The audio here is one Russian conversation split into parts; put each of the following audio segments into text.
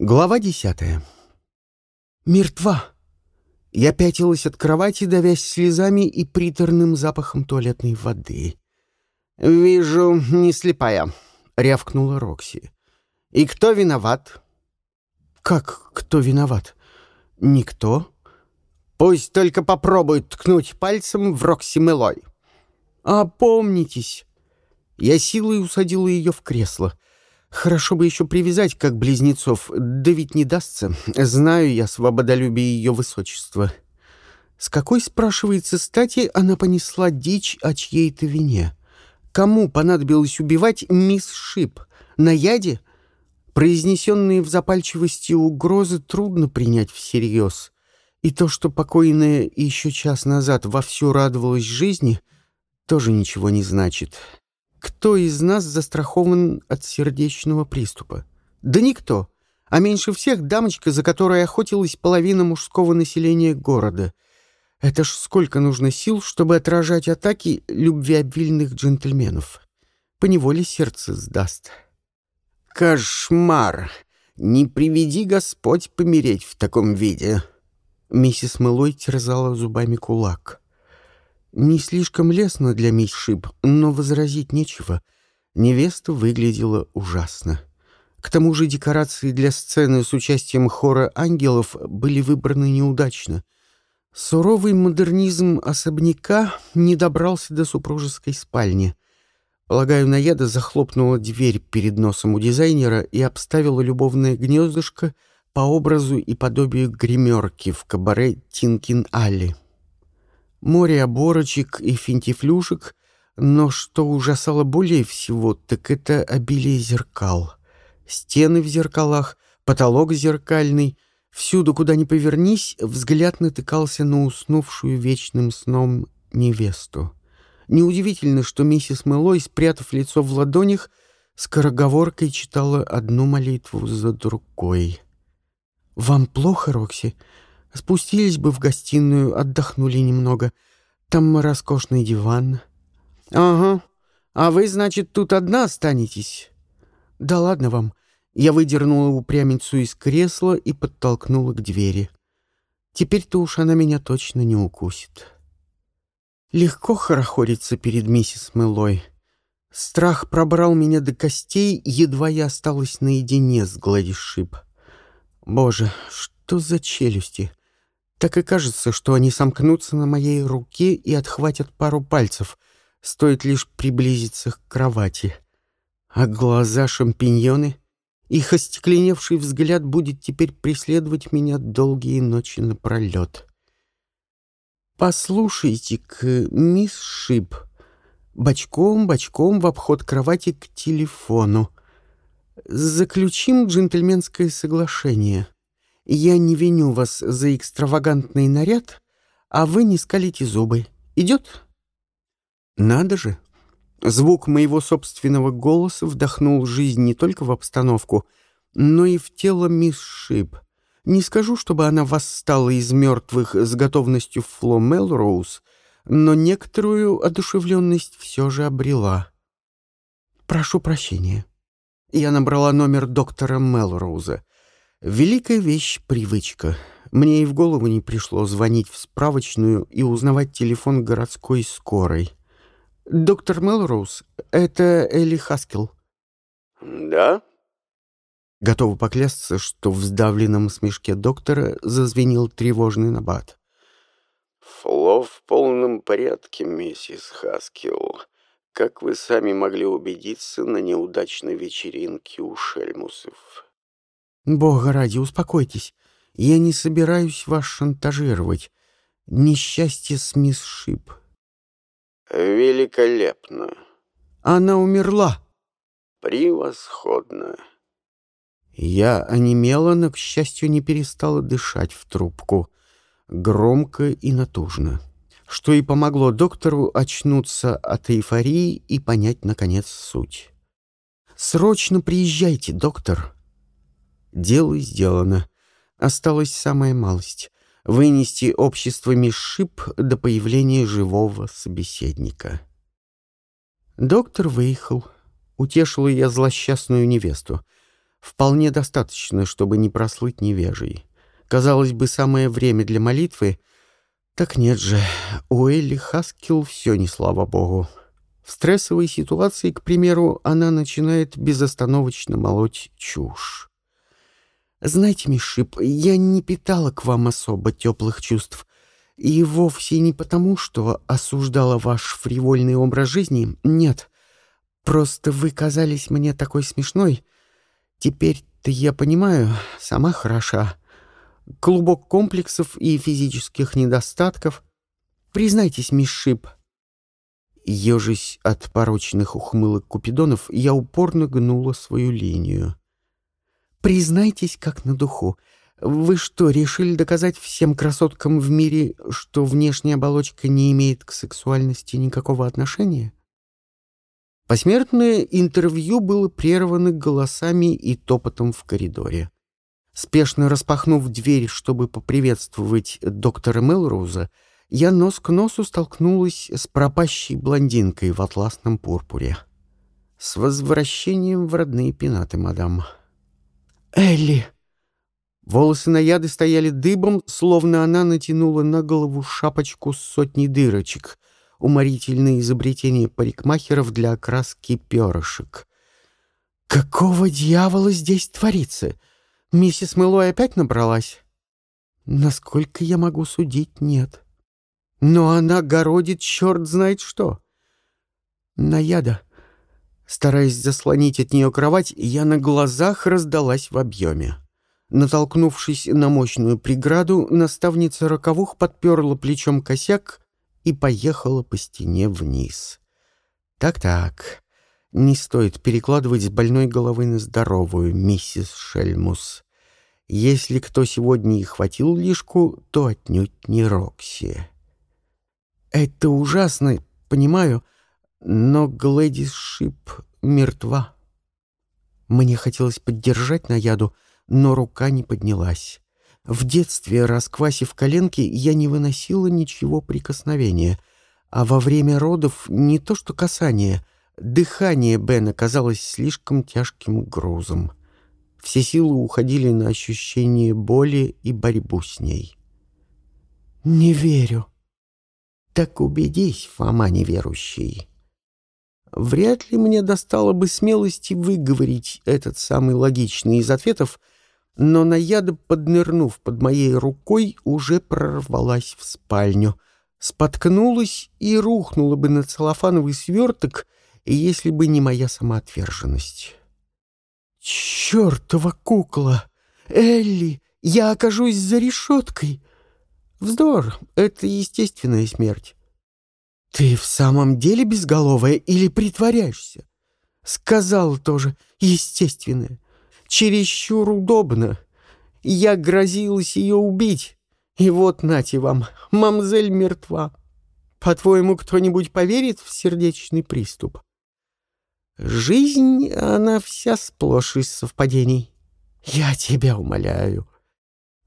Глава десятая. Мертва. Я пятилась от кровати, давясь слезами и приторным запахом туалетной воды. «Вижу, не слепая», — рявкнула Рокси. «И кто виноват?» «Как кто виноват? Никто?» «Пусть только попробует ткнуть пальцем в Рокси Мелой». «Опомнитесь!» Я силой усадила ее в кресло — Хорошо бы еще привязать, как близнецов, да ведь не дастся. Знаю я свободолюбие ее высочества. С какой, спрашивается, стати она понесла дичь о чьей-то вине? Кому понадобилось убивать мисс Шип? На яде? Произнесенные в запальчивости угрозы трудно принять всерьез. И то, что покойная еще час назад вовсю радовалась жизни, тоже ничего не значит. Кто из нас застрахован от сердечного приступа? Да никто. А меньше всех дамочка, за которой охотилась половина мужского населения города. Это ж сколько нужно сил, чтобы отражать атаки любвеобильных джентльменов. Поневоле сердце сдаст. Кошмар! Не приведи Господь помереть в таком виде. Миссис Мэлой терзала зубами кулак. Не слишком лестно для мисс Шип, но возразить нечего. Невеста выглядела ужасно. К тому же декорации для сцены с участием хора ангелов были выбраны неудачно. Суровый модернизм особняка не добрался до супружеской спальни. Полагаю, Наяда захлопнула дверь перед носом у дизайнера и обставила любовное гнездышко по образу и подобию гримерки в кабаре Тинкин-Алли море оборочек и финтифлюшек, но что ужасало более всего, так это обилие зеркал. Стены в зеркалах, потолок зеркальный. Всюду, куда ни повернись, взгляд натыкался на уснувшую вечным сном невесту. Неудивительно, что миссис Мэлой, спрятав лицо в ладонях, скороговоркой читала одну молитву за другой. «Вам плохо, Рокси?» Спустились бы в гостиную, отдохнули немного. Там роскошный диван. Ага. А вы, значит, тут одна останетесь? Да ладно вам. Я выдернула упрямицу из кресла и подтолкнула к двери. Теперь-то уж она меня точно не укусит. Легко хорохориться перед миссис Мэлой. Страх пробрал меня до костей, едва я осталась наедине с Гладис Шип. Боже, что за челюсти! Так и кажется, что они сомкнутся на моей руке и отхватят пару пальцев, стоит лишь приблизиться к кровати. А глаза шампиньоны, их остекленевший взгляд будет теперь преследовать меня долгие ночи напролет. «Послушайте-ка, мисс Шип», бочком-бочком в обход кровати к телефону. Заключим джентльменское соглашение. Я не виню вас за экстравагантный наряд, а вы не скалите зубы. Идет? Надо же. Звук моего собственного голоса вдохнул жизнь не только в обстановку, но и в тело мисс Шип. Не скажу, чтобы она восстала из мертвых с готовностью Фло Мелроуз, но некоторую одушевленность все же обрела. «Прошу прощения». Я набрала номер доктора Мелроуза. Великая вещь — привычка. Мне и в голову не пришло звонить в справочную и узнавать телефон городской скорой. «Доктор Мелроуз, это Элли Хаскел». «Да?» Готова поклясться, что в сдавленном смешке доктора зазвенел тревожный набат. «Фло в полном порядке, миссис Хаскел. Как вы сами могли убедиться на неудачной вечеринке у Шельмусов?» Бога ради, успокойтесь. Я не собираюсь вас шантажировать. Несчастье с мисс Шип. Великолепно. Она умерла. Превосходно. Я онемела, но, к счастью, не перестала дышать в трубку. Громко и натужно. Что и помогло доктору очнуться от эйфории и понять, наконец, суть. «Срочно приезжайте, доктор!» Дело сделано. Осталась самая малость — вынести общество Мишип до появления живого собеседника. Доктор выехал. Утешила я злосчастную невесту. Вполне достаточно, чтобы не прослыть невежей. Казалось бы, самое время для молитвы. Так нет же, у Элли Хаскил все не слава богу. В стрессовой ситуации, к примеру, она начинает безостановочно молоть чушь. Знаете, мисс Шип, я не питала к вам особо теплых чувств. И вовсе не потому, что осуждала ваш фривольный образ жизни. Нет, просто вы казались мне такой смешной. Теперь-то я понимаю, сама хороша. Клубок комплексов и физических недостатков. Признайтесь, мисс Шип. Ежась от порочных ухмылок Купидонов, я упорно гнула свою линию. Признайтесь, как на духу. Вы что, решили доказать всем красоткам в мире, что внешняя оболочка не имеет к сексуальности никакого отношения? Посмертное интервью было прервано голосами и топотом в коридоре. Спешно распахнув дверь, чтобы поприветствовать доктора Мелроуза, я нос к носу столкнулась с пропащей блондинкой в атласном пурпуре. «С возвращением в родные пенаты, мадам». «Элли!» Волосы Наяды стояли дыбом, словно она натянула на голову шапочку с сотней дырочек. Уморительное изобретение парикмахеров для окраски перышек. «Какого дьявола здесь творится? Миссис Мэллой опять набралась?» «Насколько я могу судить, нет. Но она городит черт знает что». «Наяда!» Стараясь заслонить от нее кровать, я на глазах раздалась в объеме. Натолкнувшись на мощную преграду, наставница роковух подперла плечом косяк и поехала по стене вниз. «Так-так, не стоит перекладывать с больной головы на здоровую, миссис Шельмус. Если кто сегодня и хватил лишку, то отнюдь не Рокси». «Это ужасно, понимаю, но Глэдис Шип мертва». Мне хотелось поддержать Наяду, — но рука не поднялась. В детстве, расквасив коленки, я не выносила ничего прикосновения, а во время родов не то что касание, дыхание Бена казалось слишком тяжким грузом. Все силы уходили на ощущение боли и борьбу с ней. «Не верю». «Так убедись, Фома неверующий». Вряд ли мне достало бы смелости выговорить этот самый логичный из ответов, но Наяда, поднырнув под моей рукой, уже прорвалась в спальню. Споткнулась и рухнула бы на целлофановый сверток, если бы не моя самоотверженность. «Чёртова кукла! Элли, я окажусь за решеткой!» «Вздор, это естественная смерть». «Ты в самом деле безголовая или притворяешься?» «Сказал тоже, естественная чересчур удобно. Я грозилась ее убить. И вот, нате вам, мамзель мертва. По-твоему, кто-нибудь поверит в сердечный приступ? Жизнь, она вся сплошь из совпадений. Я тебя умоляю.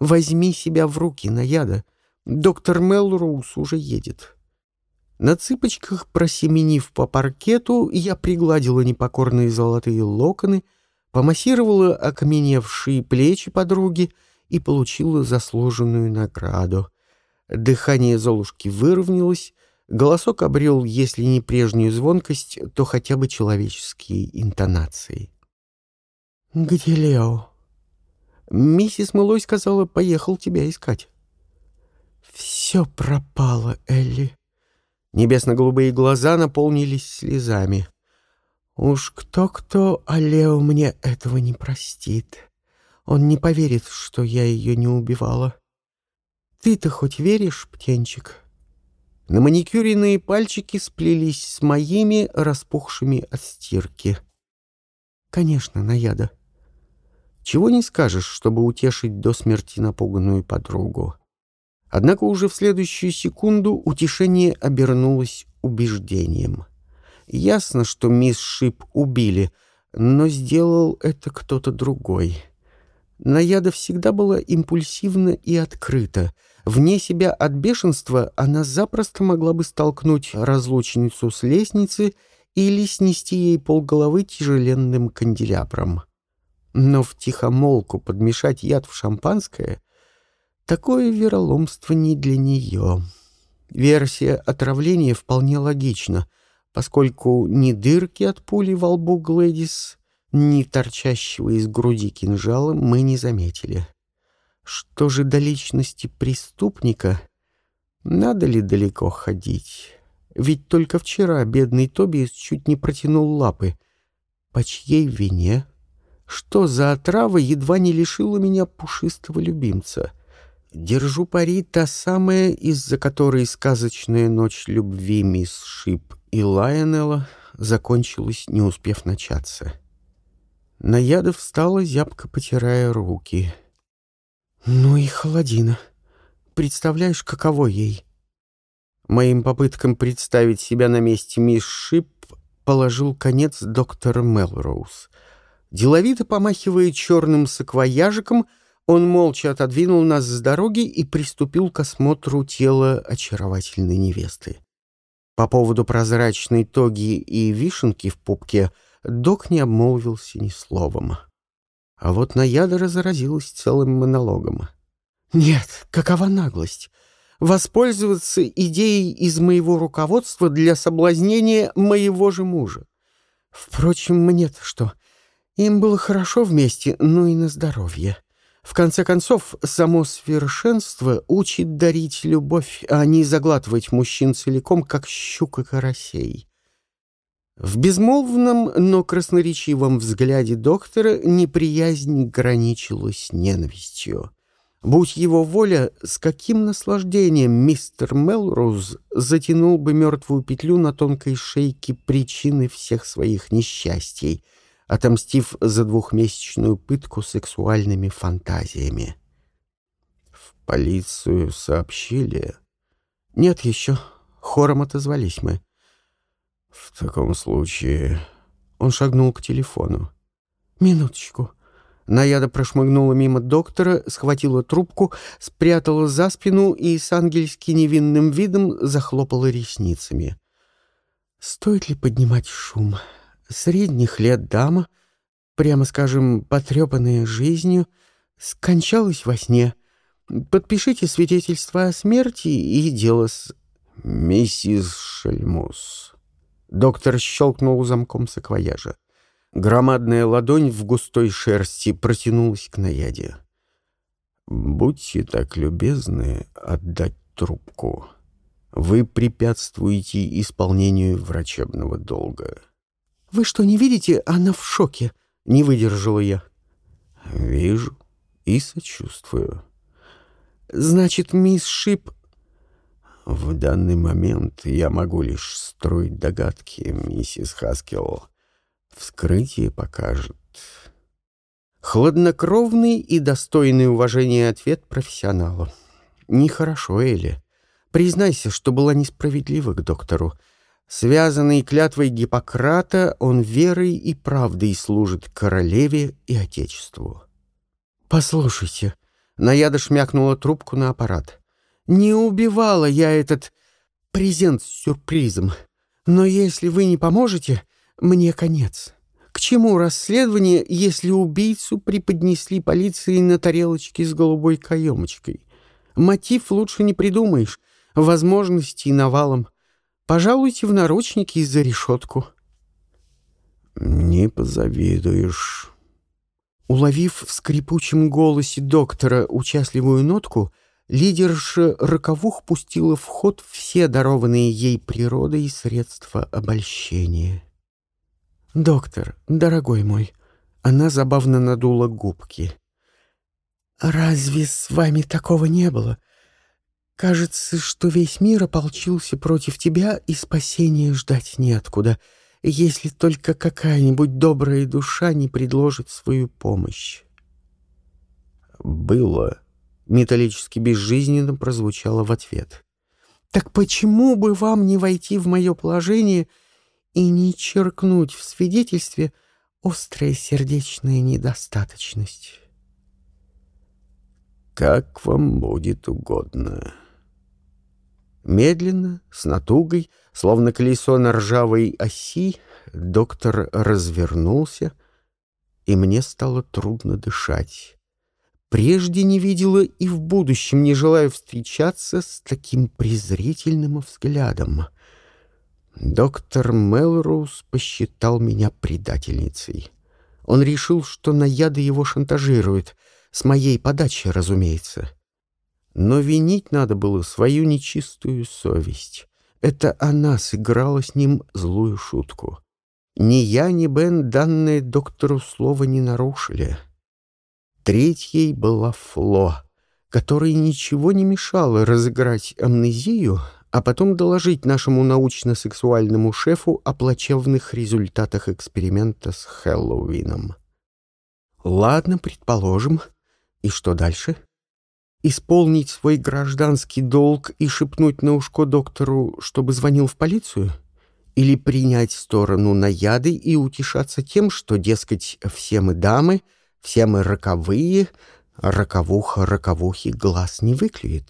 Возьми себя в руки, Наяда. Доктор Мелроуз уже едет. На цыпочках, просеменив по паркету, я пригладила непокорные золотые локоны — помассировала окаменевшие плечи подруги и получила заслуженную награду. Дыхание Золушки выровнялось, голосок обрел, если не прежнюю звонкость, то хотя бы человеческие интонации. «Где Лео?» «Миссис Мылой сказала, поехал тебя искать». «Все пропало, Элли». Небесно-голубые глаза наполнились слезами. Уж кто-кто, а Лео мне этого не простит. Он не поверит, что я ее не убивала. Ты-то хоть веришь, птенчик? На маникюренные пальчики сплелись с моими, распухшими от стирки. Конечно, наяда. Чего не скажешь, чтобы утешить до смерти напуганную подругу. Однако уже в следующую секунду утешение обернулось убеждением — Ясно, что мисс Шип убили, но сделал это кто-то другой. Наяда всегда была импульсивна и открыта. Вне себя от бешенства она запросто могла бы столкнуть разлучницу с лестницы или снести ей полголовы тяжеленным канделябром. Но в тихомолку подмешать яд в шампанское — такое вероломство не для нее. Версия отравления вполне логична, поскольку ни дырки от пули во лбу Глэдис, ни торчащего из груди кинжала мы не заметили. Что же до личности преступника? Надо ли далеко ходить? Ведь только вчера бедный Тобиас чуть не протянул лапы. По чьей вине? Что за отрава едва не лишила меня пушистого любимца? Держу пари та самая, из-за которой сказочная ночь любви мисс Шип и Лайонелла закончилась, не успев начаться. Наяда встала, зябко потирая руки. «Ну и холодина. Представляешь, каково ей?» Моим попыткам представить себя на месте мисс Шип положил конец доктор Мелроуз. Деловито помахивая черным саквояжиком, он молча отодвинул нас с дороги и приступил к осмотру тела очаровательной невесты. По поводу прозрачной тоги и вишенки в пупке док не обмолвился ни словом. А вот Наяда разразилась целым монологом. «Нет, какова наглость! воспользоваться идеей из моего руководства для соблазнения моего же мужа. Впрочем, мне-то что? Им было хорошо вместе, но и на здоровье. В конце концов, само совершенство учит дарить любовь, а не заглатывать мужчин целиком, как щука карасей. В безмолвном, но красноречивом взгляде доктора неприязнь граничила с ненавистью. Будь его воля, с каким наслаждением мистер Мелроуз затянул бы мертвую петлю на тонкой шейке причины всех своих несчастий, отомстив за двухмесячную пытку сексуальными фантазиями. В полицию сообщили? Нет еще. Хором отозвались мы. В таком случае... Он шагнул к телефону. «Минуточку». Наяда прошмыгнула мимо доктора, схватила трубку, спрятала за спину и с ангельски невинным видом захлопала ресницами. Стоит ли поднимать шум? Средних лет дама, прямо скажем, потрепанная жизнью, скончалась во сне. Подпишите свидетельство о смерти и дело с... «Миссис Шельмус». Доктор щелкнул замком саквояжа. Громадная ладонь в густой шерсти протянулась к наяде. «Будьте так любезны отдать трубку. Вы препятствуете исполнению врачебного долга». «Вы что, не видите? Она в шоке!» — не выдержала я. «Вижу и сочувствую». «Значит, мисс Шип...» «В данный момент я могу лишь строить догадки, миссис Хаскелл. Вскрытие покажет. Хладнокровный и достойный уважения ответ профессионала. Нехорошо, Элли. Признайся, что была несправедлива к доктору. Связанный клятвой Гиппократа, он верой и правдой служит королеве и отечеству. «Послушайте», — Наяда шмякнула трубку на аппарат, «не убивала я этот презент с сюрпризом. Но если вы не поможете, мне конец. К чему расследование, если убийцу преподнесли полиции на тарелочке с голубой каемочкой? Мотив лучше не придумаешь, возможности навалом. Пожалуйте в наручники и за решетку. Не позавидуешь. Уловив в скрипучем голосе доктора участливую нотку, лидерша роковух пустила в ход все дарованные ей природой средства обольщения. «Доктор, дорогой мой», — она забавно надула губки. «Разве с вами такого не было? Кажется, что весь мир ополчился против тебя, и спасения ждать неоткуда, если только какая-нибудь добрая душа не предложит свою помощь». «Было», — металлически безжизненно прозвучало в ответ. «Так почему бы вам не войти в мое положение — и не черкнуть в свидетельстве острая сердечная недостаточность. «Как вам будет угодно». Медленно, с натугой, словно колесо на ржавой оси, доктор развернулся и мне стало трудно дышать. Прежде не видела и в будущем не желаю встречаться с таким презрительным взглядом. Доктор Мелроуз посчитал меня предательницей. Он решил, что наяды его шантажируют, с моей подачи, разумеется. Но винить надо было свою нечистую совесть. Это она сыграла с ним злую шутку. Ни я, ни Бен данное доктору слово не нарушили. Третьей была Фло, которой ничего не мешало разыграть амнезию, а потом доложить нашему научно-сексуальному шефу о плачевных результатах эксперимента с Хэллоуином. Ладно, предположим. И что дальше? Исполнить свой гражданский долг и шепнуть на ушко доктору, чтобы звонил в полицию? Или принять сторону наяды и утешаться тем, что, дескать, все мы дамы, все мы роковые, роковуха роковухи глаз не выклюет?